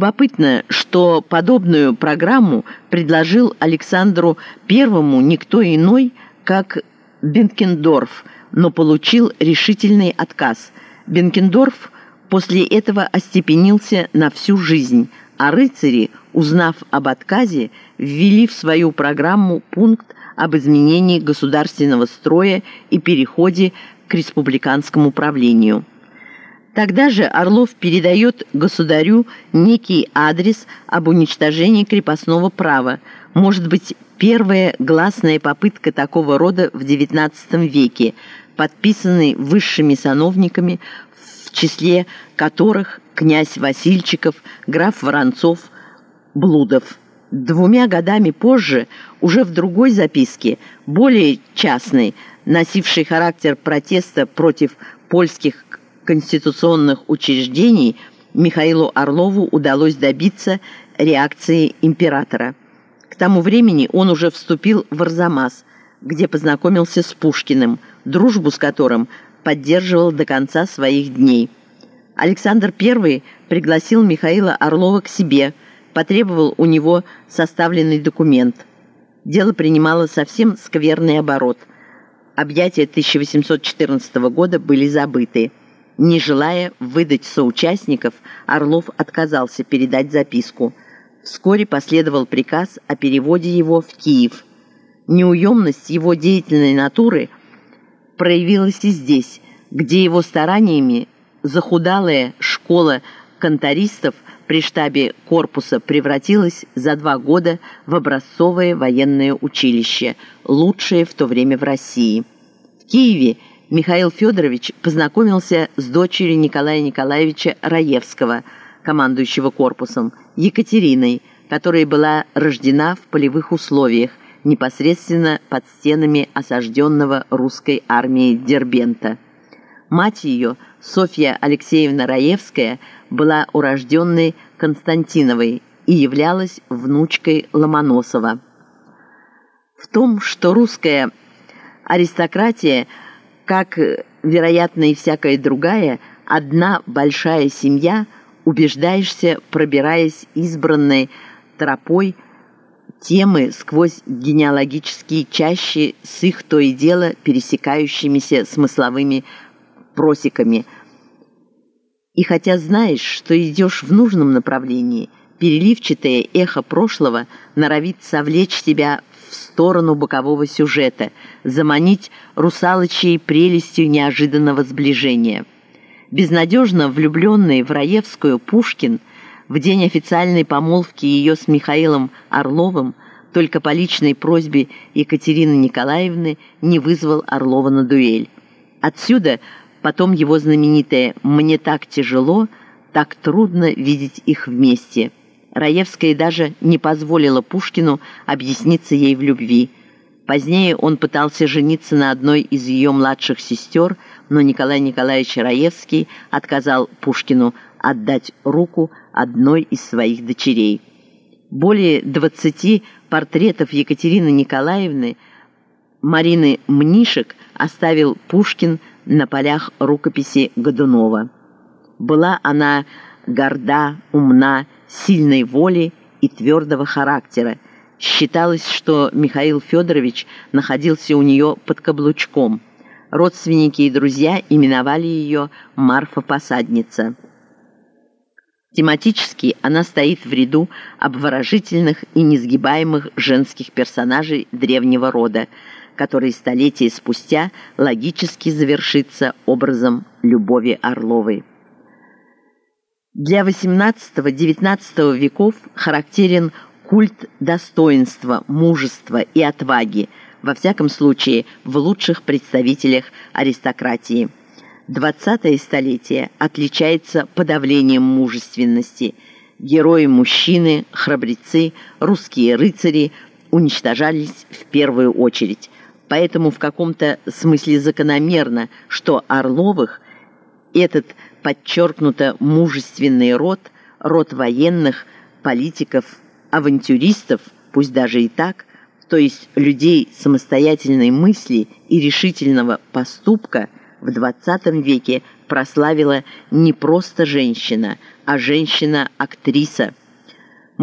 Любопытно, что подобную программу предложил Александру Первому никто иной, как Бенкендорф, но получил решительный отказ. Бенкендорф после этого остепенился на всю жизнь, а рыцари, узнав об отказе, ввели в свою программу пункт об изменении государственного строя и переходе к республиканскому правлению. Тогда же Орлов передает государю некий адрес об уничтожении крепостного права, может быть, первая гласная попытка такого рода в XIX веке, подписанный высшими сановниками, в числе которых князь Васильчиков, граф Воронцов, Блудов. Двумя годами позже, уже в другой записке, более частной, носившей характер протеста против польских конституционных учреждений Михаилу Орлову удалось добиться реакции императора. К тому времени он уже вступил в Арзамас, где познакомился с Пушкиным, дружбу с которым поддерживал до конца своих дней. Александр I пригласил Михаила Орлова к себе, потребовал у него составленный документ. Дело принимало совсем скверный оборот. Объятия 1814 года были забыты. Не желая выдать соучастников, Орлов отказался передать записку. Вскоре последовал приказ о переводе его в Киев. Неуемность его деятельной натуры проявилась и здесь, где его стараниями захудалая школа контористов при штабе корпуса превратилась за два года в образцовое военное училище, лучшее в то время в России. В Киеве Михаил Федорович познакомился с дочерью Николая Николаевича Раевского, командующего корпусом, Екатериной, которая была рождена в полевых условиях, непосредственно под стенами осажденного русской армией Дербента. Мать ее, Софья Алексеевна Раевская, была урожденной Константиновой и являлась внучкой Ломоносова. В том, что русская аристократия – как, вероятно, и всякая другая, одна большая семья, убеждаешься, пробираясь избранной тропой темы сквозь генеалогические чащи с их то и дело пересекающимися смысловыми просеками. И хотя знаешь, что идешь в нужном направлении, переливчатое эхо прошлого норовит совлечь тебя в сторону бокового сюжета, заманить русалочей прелестью неожиданного сближения. Безнадежно влюбленный в Раевскую Пушкин в день официальной помолвки ее с Михаилом Орловым только по личной просьбе Екатерины Николаевны не вызвал Орлова на дуэль. Отсюда потом его знаменитое «Мне так тяжело, так трудно видеть их вместе». Раевская даже не позволила Пушкину объясниться ей в любви. Позднее он пытался жениться на одной из ее младших сестер, но Николай Николаевич Раевский отказал Пушкину отдать руку одной из своих дочерей. Более 20 портретов Екатерины Николаевны Марины Мнишек оставил Пушкин на полях рукописи Годунова. Была она горда, умна, сильной воли и твердого характера. Считалось, что Михаил Федорович находился у нее под каблучком. Родственники и друзья именовали ее Марфа-посадница. Тематически она стоит в ряду обворожительных и несгибаемых женских персонажей древнего рода, который столетия спустя логически завершится образом Любови Орловой. Для XVIII-XIX веков характерен культ достоинства, мужества и отваги, во всяком случае в лучших представителях аристократии. Двадцатое столетие отличается подавлением мужественности. Герои-мужчины, храбрецы, русские рыцари уничтожались в первую очередь. Поэтому в каком-то смысле закономерно, что Орловых этот – подчеркнуто мужественный род, род военных, политиков, авантюристов, пусть даже и так, то есть людей самостоятельной мысли и решительного поступка в XX веке прославила не просто женщина, а женщина-актриса –